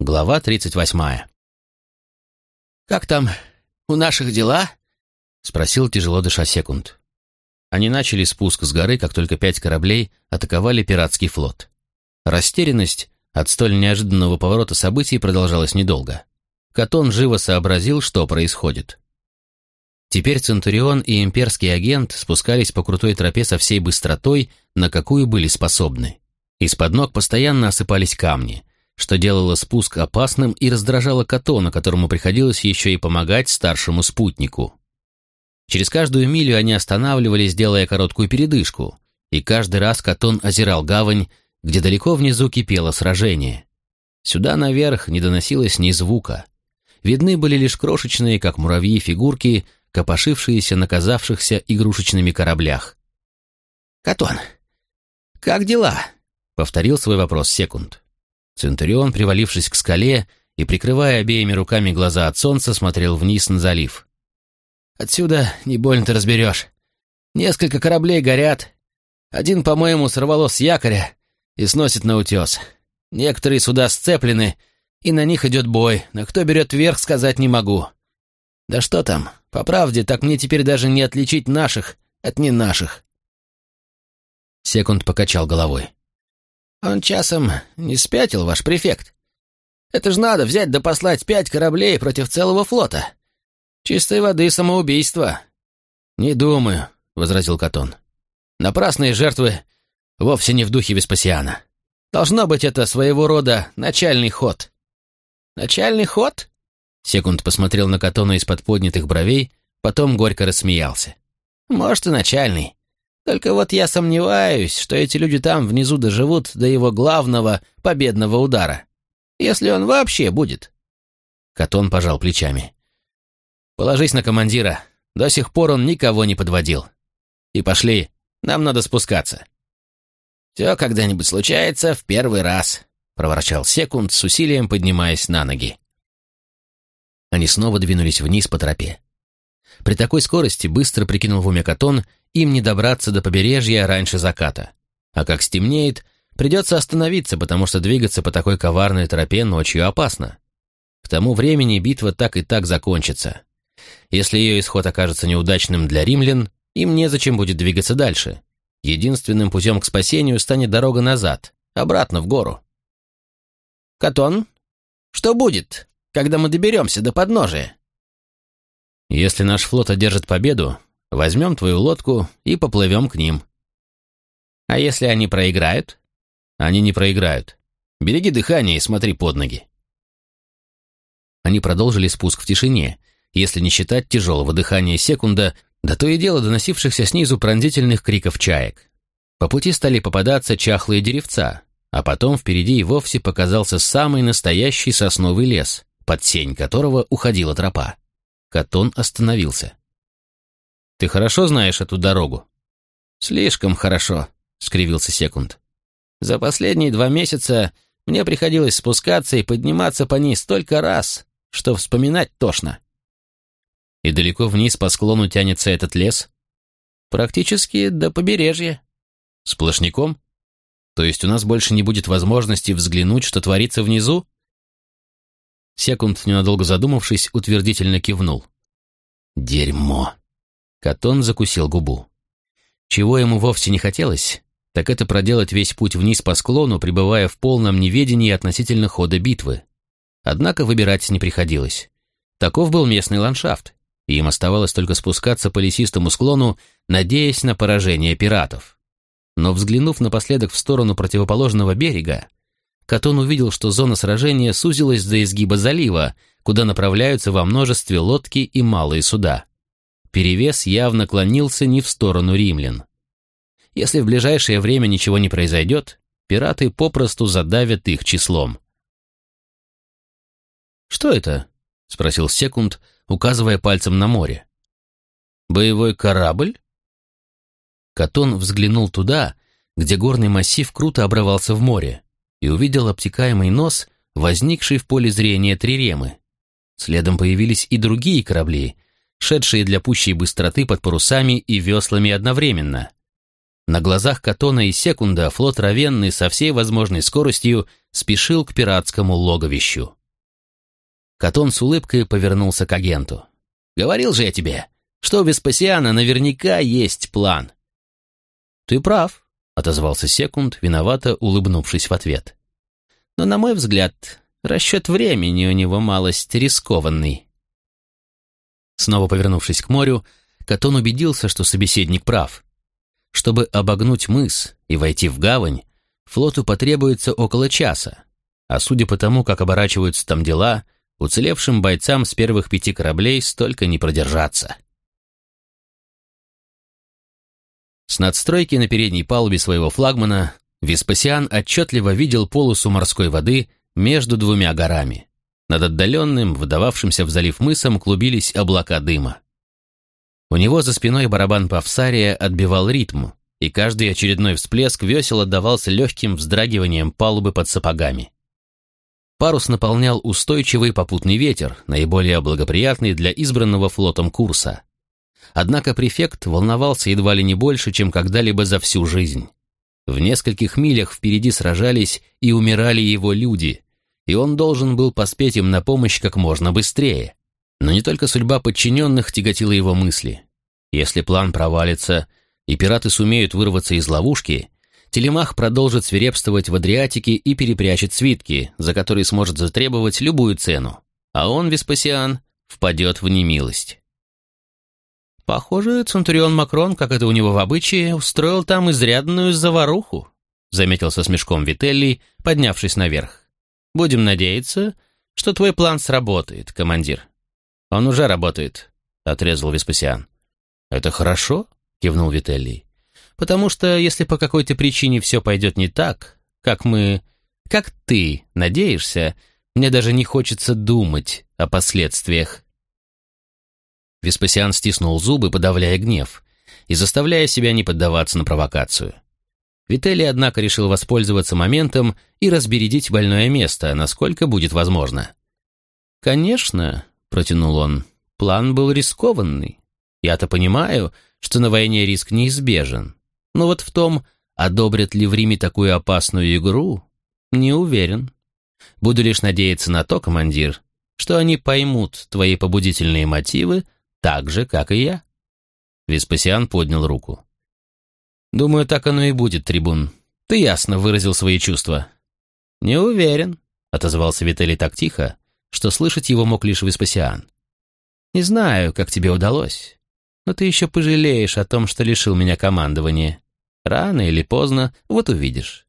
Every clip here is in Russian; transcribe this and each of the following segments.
Глава 38. «Как там у наших дела?» — спросил тяжело дыша секунд. Они начали спуск с горы, как только пять кораблей атаковали пиратский флот. Растерянность от столь неожиданного поворота событий продолжалась недолго. Катон живо сообразил, что происходит. Теперь Центурион и имперский агент спускались по крутой тропе со всей быстротой, на какую были способны. Из-под ног постоянно осыпались камни, что делало спуск опасным и раздражало Катона, которому приходилось еще и помогать старшему спутнику. Через каждую милю они останавливались, делая короткую передышку, и каждый раз Катон озирал гавань, где далеко внизу кипело сражение. Сюда наверх не доносилось ни звука. Видны были лишь крошечные, как муравьи, фигурки, копошившиеся на казавшихся игрушечными кораблях. «Катон, как дела?» — повторил свой вопрос секунд. Центурион, привалившись к скале и прикрывая обеими руками глаза от солнца, смотрел вниз на залив. «Отсюда не больно-то разберешь. Несколько кораблей горят. Один, по-моему, сорвало с якоря и сносит на утес. Некоторые суда сцеплены, и на них идет бой, но кто берет верх, сказать не могу. Да что там, по правде, так мне теперь даже не отличить наших от не наших». Секунд покачал головой. Он часом не спятил, ваш префект? Это ж надо взять да послать пять кораблей против целого флота. Чистой воды самоубийство. Не думаю, — возразил Катон. Напрасные жертвы вовсе не в духе Веспасиана. Должно быть это своего рода начальный ход. Начальный ход? Секунд посмотрел на Катона из-под поднятых бровей, потом горько рассмеялся. Может, и начальный. Только вот я сомневаюсь, что эти люди там внизу доживут до его главного победного удара. Если он вообще будет. Катон пожал плечами. Положись на командира. До сих пор он никого не подводил. И пошли, нам надо спускаться. Все когда-нибудь случается в первый раз, проворчал Секунд с усилием поднимаясь на ноги. Они снова двинулись вниз по тропе. При такой скорости, быстро прикинул в уме Катон, им не добраться до побережья раньше заката. А как стемнеет, придется остановиться, потому что двигаться по такой коварной тропе ночью опасно. К тому времени битва так и так закончится. Если ее исход окажется неудачным для римлян, им незачем будет двигаться дальше. Единственным путем к спасению станет дорога назад, обратно в гору. «Катон, что будет, когда мы доберемся до подножия?» «Если наш флот одержит победу, Возьмем твою лодку и поплывем к ним. А если они проиграют? Они не проиграют. Береги дыхание и смотри под ноги. Они продолжили спуск в тишине, если не считать тяжелого дыхания секунда, да то и дело доносившихся снизу пронзительных криков чаек. По пути стали попадаться чахлые деревца, а потом впереди и вовсе показался самый настоящий сосновый лес, под сень которого уходила тропа. Катон остановился. Ты хорошо знаешь эту дорогу?» «Слишком хорошо», — скривился Секунд. «За последние два месяца мне приходилось спускаться и подниматься по ней столько раз, что вспоминать тошно». «И далеко вниз по склону тянется этот лес?» «Практически до побережья». «Сплошняком? То есть у нас больше не будет возможности взглянуть, что творится внизу?» Секунд, ненадолго задумавшись, утвердительно кивнул. «Дерьмо!» Катон закусил губу. Чего ему вовсе не хотелось, так это проделать весь путь вниз по склону, пребывая в полном неведении относительно хода битвы. Однако выбирать не приходилось. Таков был местный ландшафт, и им оставалось только спускаться по лесистому склону, надеясь на поражение пиратов. Но взглянув напоследок в сторону противоположного берега, Катон увидел, что зона сражения сузилась до изгиба залива, куда направляются во множестве лодки и малые суда перевес явно клонился не в сторону римлян. Если в ближайшее время ничего не произойдет, пираты попросту задавят их числом. «Что это?» — спросил Секунд, указывая пальцем на море. «Боевой корабль?» Катон взглянул туда, где горный массив круто обрывался в море, и увидел обтекаемый нос, возникший в поле зрения Триремы. Следом появились и другие корабли — шедшие для пущей быстроты под парусами и веслами одновременно. На глазах Катона и Секунда флот Равенны со всей возможной скоростью спешил к пиратскому логовищу. Катон с улыбкой повернулся к агенту. «Говорил же я тебе, что у Веспасиана наверняка есть план». «Ты прав», — отозвался Секунд, виновато улыбнувшись в ответ. «Но, на мой взгляд, расчет времени у него малость рискованный». Снова повернувшись к морю, Катон убедился, что собеседник прав. Чтобы обогнуть мыс и войти в гавань, флоту потребуется около часа, а судя по тому, как оборачиваются там дела, уцелевшим бойцам с первых пяти кораблей столько не продержаться. С надстройки на передней палубе своего флагмана Веспасиан отчетливо видел полосу морской воды между двумя горами. Над отдаленным, выдававшимся в залив мысом, клубились облака дыма. У него за спиной барабан Павсария отбивал ритм, и каждый очередной всплеск весел отдавался легким вздрагиванием палубы под сапогами. Парус наполнял устойчивый попутный ветер, наиболее благоприятный для избранного флотом курса. Однако префект волновался едва ли не больше, чем когда-либо за всю жизнь. В нескольких милях впереди сражались и умирали его люди, и он должен был поспеть им на помощь как можно быстрее. Но не только судьба подчиненных тяготила его мысли. Если план провалится, и пираты сумеют вырваться из ловушки, Телемах продолжит свирепствовать в Адриатике и перепрячет свитки, за которые сможет затребовать любую цену, а он, Веспасиан, впадет в немилость. «Похоже, Центурион Макрон, как это у него в обычае, устроил там изрядную заваруху», заметил со смешком Вителли, поднявшись наверх. «Будем надеяться, что твой план сработает, командир». «Он уже работает», — отрезал Веспасиан. «Это хорошо?» — кивнул Вителли. «Потому что если по какой-то причине все пойдет не так, как мы... как ты надеешься, мне даже не хочется думать о последствиях». Веспасиан стиснул зубы, подавляя гнев, и заставляя себя не поддаваться на провокацию. Вителли, однако, решил воспользоваться моментом и разбередить больное место, насколько будет возможно. «Конечно», — протянул он, — «план был рискованный. Я-то понимаю, что на войне риск неизбежен. Но вот в том, одобрят ли в Риме такую опасную игру, не уверен. Буду лишь надеяться на то, командир, что они поймут твои побудительные мотивы так же, как и я». Веспасиан поднял руку. «Думаю, так оно и будет, трибун. Ты ясно выразил свои чувства». «Не уверен», — отозвался Виталий так тихо, что слышать его мог лишь Веспасиан. «Не знаю, как тебе удалось, но ты еще пожалеешь о том, что лишил меня командования. Рано или поздно, вот увидишь.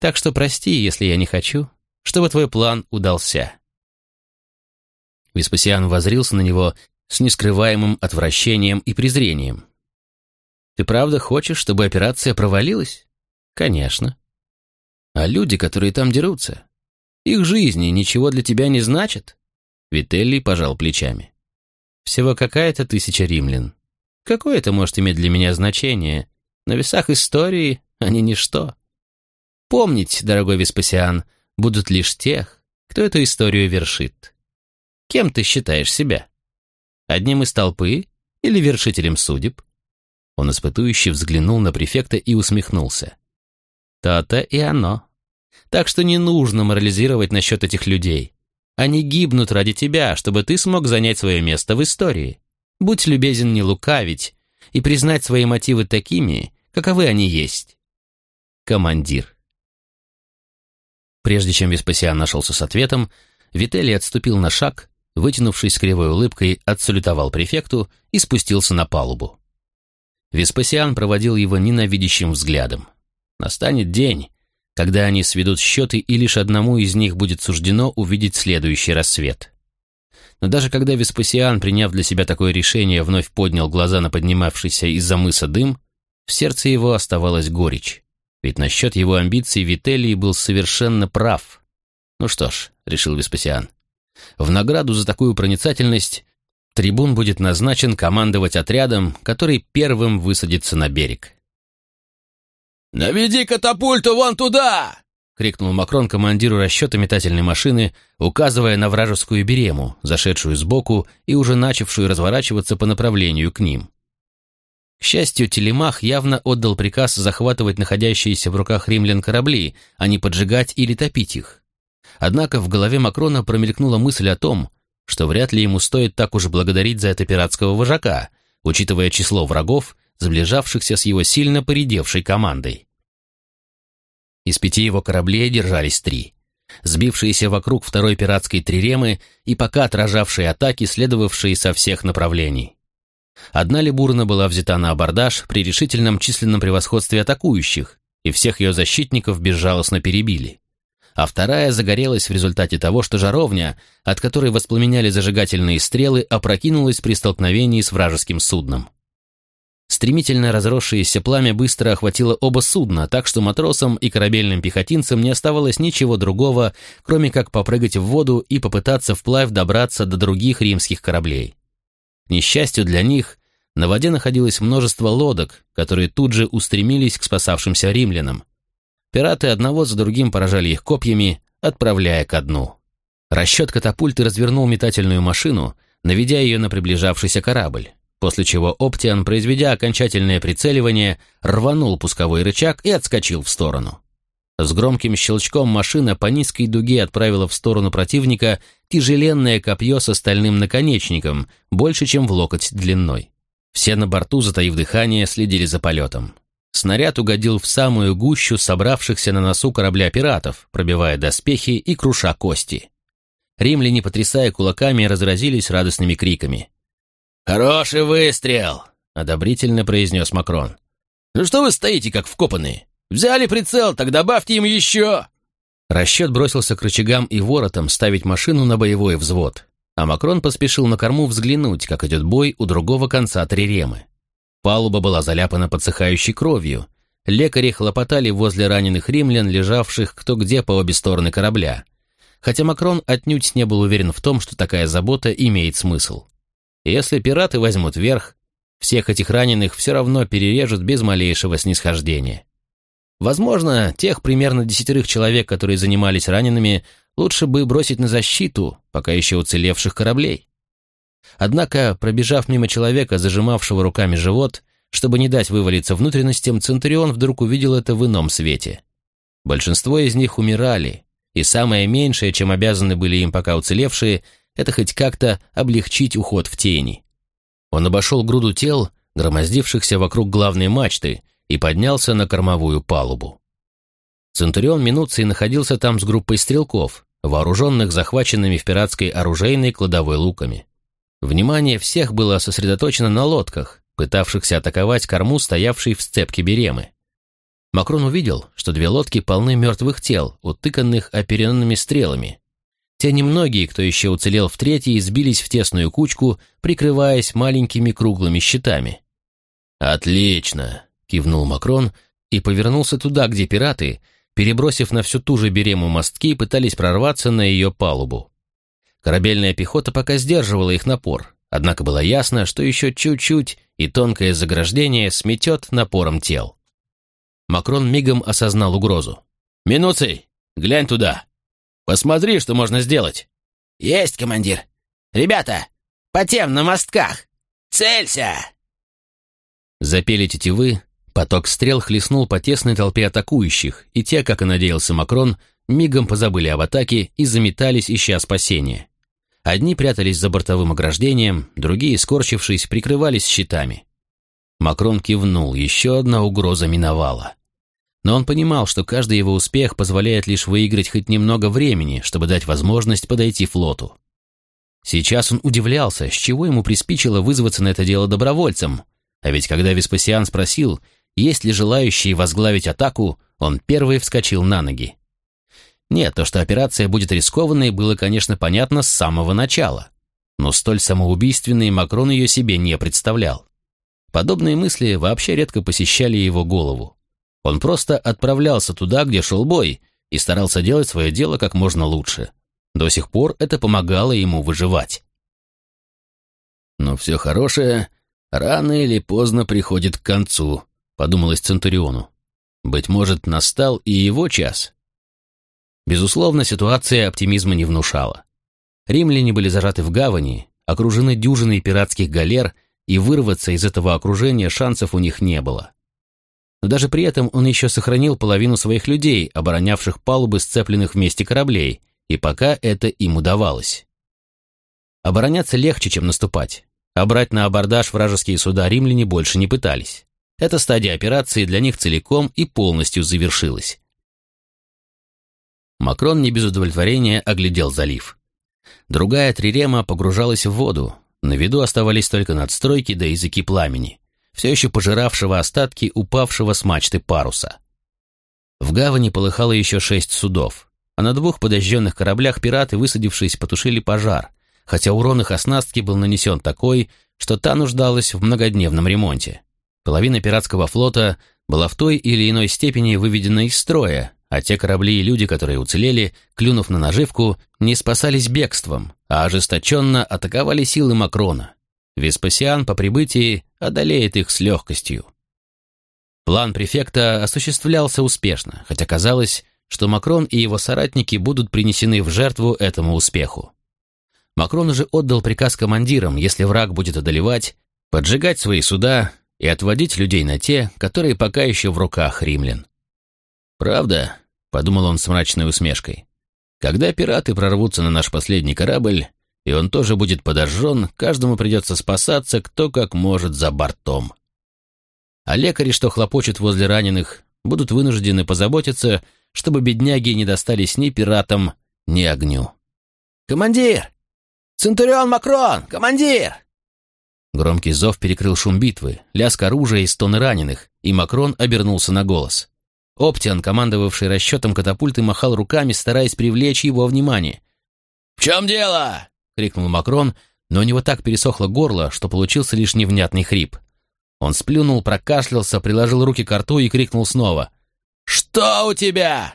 Так что прости, если я не хочу, чтобы твой план удался». Веспасиан возрился на него с нескрываемым отвращением и презрением. «Ты правда хочешь, чтобы операция провалилась?» «Конечно». «А люди, которые там дерутся, их жизни ничего для тебя не значат?» Вителли пожал плечами. «Всего какая-то тысяча римлян. Какое это может иметь для меня значение? На весах истории они ничто. Помнить, дорогой Веспасиан, будут лишь тех, кто эту историю вершит. Кем ты считаешь себя? Одним из толпы или вершителем судеб?» Он испытующе взглянул на префекта и усмехнулся. «То-то и оно. Так что не нужно морализировать насчет этих людей. Они гибнут ради тебя, чтобы ты смог занять свое место в истории. Будь любезен не лукавить и признать свои мотивы такими, каковы они есть. Командир. Прежде чем Веспасиан нашелся с ответом, Вителий отступил на шаг, вытянувшись с кривой улыбкой, отсалютовал префекту и спустился на палубу. Веспасиан проводил его ненавидящим взглядом. Настанет день, когда они сведут счеты, и лишь одному из них будет суждено увидеть следующий рассвет. Но даже когда Веспасиан, приняв для себя такое решение, вновь поднял глаза на поднимавшийся из-за мыса дым, в сердце его оставалась горечь. Ведь насчет его амбиций Вителий был совершенно прав. «Ну что ж», — решил Веспасиан, — «в награду за такую проницательность трибун будет назначен командовать отрядом, который первым высадится на берег». «Наведи катапульту вон туда!» — крикнул Макрон командиру расчета метательной машины, указывая на вражескую берему, зашедшую сбоку и уже начавшую разворачиваться по направлению к ним. К счастью, Телемах явно отдал приказ захватывать находящиеся в руках римлян корабли, а не поджигать или топить их. Однако в голове Макрона промелькнула мысль о том, что вряд ли ему стоит так уж благодарить за это пиратского вожака, учитывая число врагов, сближавшихся с его сильно поредевшей командой. Из пяти его кораблей держались три. Сбившиеся вокруг второй пиратской триремы и пока отражавшие атаки, следовавшие со всех направлений. Одна Либурна была взята на абордаж при решительном численном превосходстве атакующих, и всех ее защитников безжалостно перебили. А вторая загорелась в результате того, что жаровня, от которой воспламеняли зажигательные стрелы, опрокинулась при столкновении с вражеским судном. Стремительно разросшееся пламя быстро охватило оба судна, так что матросам и корабельным пехотинцам не оставалось ничего другого, кроме как попрыгать в воду и попытаться вплавь добраться до других римских кораблей несчастью для них, на воде находилось множество лодок, которые тут же устремились к спасавшимся римлянам. Пираты одного за другим поражали их копьями, отправляя ко дну. Расчет катапульты развернул метательную машину, наведя ее на приближавшийся корабль, после чего Оптиан, произведя окончательное прицеливание, рванул пусковой рычаг и отскочил в сторону. С громким щелчком машина по низкой дуге отправила в сторону противника тяжеленное копье с стальным наконечником, больше, чем в локоть длиной. Все на борту, затаив дыхание, следили за полетом. Снаряд угодил в самую гущу собравшихся на носу корабля пиратов, пробивая доспехи и круша кости. Римляне, потрясая кулаками, разразились радостными криками. «Хороший выстрел!» — одобрительно произнес Макрон. «Ну что вы стоите, как вкопанные? Взяли прицел, так добавьте им еще!» Расчет бросился к рычагам и воротам ставить машину на боевой взвод, а Макрон поспешил на корму взглянуть, как идет бой у другого конца Триремы. Палуба была заляпана подсыхающей кровью. Лекари хлопотали возле раненых римлян, лежавших кто где по обе стороны корабля. Хотя Макрон отнюдь не был уверен в том, что такая забота имеет смысл. Если пираты возьмут верх, всех этих раненых все равно перережут без малейшего снисхождения. Возможно, тех примерно десятерых человек, которые занимались ранеными, лучше бы бросить на защиту, пока еще уцелевших кораблей. Однако, пробежав мимо человека, зажимавшего руками живот, чтобы не дать вывалиться внутренностям, Центурион вдруг увидел это в ином свете. Большинство из них умирали, и самое меньшее, чем обязаны были им пока уцелевшие, это хоть как-то облегчить уход в тени. Он обошел груду тел, громоздившихся вокруг главной мачты, и поднялся на кормовую палубу. Центурион Минуций находился там с группой стрелков, вооруженных захваченными в пиратской оружейной кладовой луками. Внимание всех было сосредоточено на лодках, пытавшихся атаковать корму, стоявшей в сцепке беремы. Макрон увидел, что две лодки полны мертвых тел, утыканных оперенными стрелами. Те немногие, кто еще уцелел в третьей, сбились в тесную кучку, прикрываясь маленькими круглыми щитами. «Отлично!» кивнул Макрон и повернулся туда, где пираты, перебросив на всю ту же берему мостки, пытались прорваться на ее палубу. Корабельная пехота пока сдерживала их напор, однако было ясно, что еще чуть-чуть, и тонкое заграждение сметет напором тел. Макрон мигом осознал угрозу. «Минуций, глянь туда! Посмотри, что можно сделать!» «Есть, командир! Ребята, по тем на мостках! Целься!» Запели тетивы, Поток стрел хлестнул по тесной толпе атакующих, и те, как и надеялся Макрон, мигом позабыли об атаке и заметались, ища спасения. Одни прятались за бортовым ограждением, другие, скорчившись, прикрывались щитами. Макрон кивнул, еще одна угроза миновала. Но он понимал, что каждый его успех позволяет лишь выиграть хоть немного времени, чтобы дать возможность подойти флоту. Сейчас он удивлялся, с чего ему приспичило вызваться на это дело добровольцем, а ведь когда Веспасиан спросил, есть ли желающие возглавить атаку, он первый вскочил на ноги. Нет, то, что операция будет рискованной, было, конечно, понятно с самого начала. Но столь самоубийственной Макрон ее себе не представлял. Подобные мысли вообще редко посещали его голову. Он просто отправлялся туда, где шел бой, и старался делать свое дело как можно лучше. До сих пор это помогало ему выживать. Но все хорошее рано или поздно приходит к концу, подумалось Центуриону. Быть может, настал и его час. Безусловно, ситуация оптимизма не внушала. Римляне были зажаты в гавани, окружены дюжиной пиратских галер и вырваться из этого окружения шансов у них не было. Но даже при этом он еще сохранил половину своих людей, оборонявших палубы сцепленных вместе кораблей, и пока это им удавалось. Обороняться легче, чем наступать, а брать на абордаж вражеские суда римляне больше не пытались. Эта стадия операции для них целиком и полностью завершилась. Макрон не без удовлетворения оглядел залив. Другая трирема погружалась в воду, на виду оставались только надстройки да языки пламени, все еще пожиравшего остатки упавшего с мачты паруса. В гавани полыхало еще шесть судов, а на двух подожженных кораблях пираты, высадившись, потушили пожар, хотя урон их оснастки был нанесен такой, что та нуждалась в многодневном ремонте. Половина пиратского флота была в той или иной степени выведена из строя, а те корабли и люди, которые уцелели, клюнув на наживку, не спасались бегством, а ожесточенно атаковали силы Макрона. Веспасиан по прибытии одолеет их с легкостью. План префекта осуществлялся успешно, хотя казалось, что Макрон и его соратники будут принесены в жертву этому успеху. Макрон уже отдал приказ командирам, если враг будет одолевать, поджигать свои суда и отводить людей на те, которые пока еще в руках римлян. «Правда?» — подумал он с мрачной усмешкой. «Когда пираты прорвутся на наш последний корабль, и он тоже будет подожжен, каждому придется спасаться, кто как может за бортом. А лекари, что хлопочут возле раненых, будут вынуждены позаботиться, чтобы бедняги не достались ни пиратам, ни огню. «Командир! Центурион Макрон! Командир!» Громкий зов перекрыл шум битвы, лязг оружия и стоны раненых, и Макрон обернулся на голос. Оптиан, командовавший расчетом катапульты, махал руками, стараясь привлечь его внимание. «В чем дело?» — крикнул Макрон, но у него так пересохло горло, что получился лишь невнятный хрип. Он сплюнул, прокашлялся, приложил руки к рту и крикнул снова. «Что у тебя?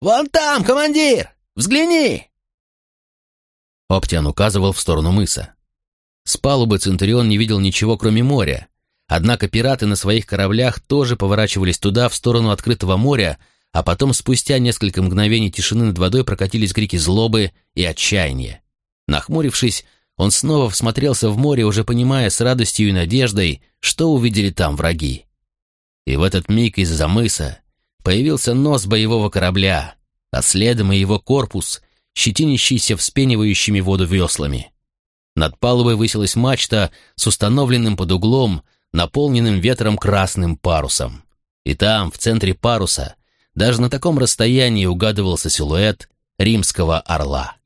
Вон там, командир! Взгляни!» Оптиан указывал в сторону мыса. С палубы Центурион не видел ничего, кроме моря. Однако пираты на своих кораблях тоже поворачивались туда, в сторону открытого моря, а потом спустя несколько мгновений тишины над водой прокатились крики злобы и отчаяния. Нахмурившись, он снова всмотрелся в море, уже понимая с радостью и надеждой, что увидели там враги. И в этот миг из-за мыса появился нос боевого корабля, а следом и его корпус, щетинящийся вспенивающими воду веслами. Над палубой высилась мачта с установленным под углом, наполненным ветром красным парусом. И там, в центре паруса, даже на таком расстоянии угадывался силуэт римского орла.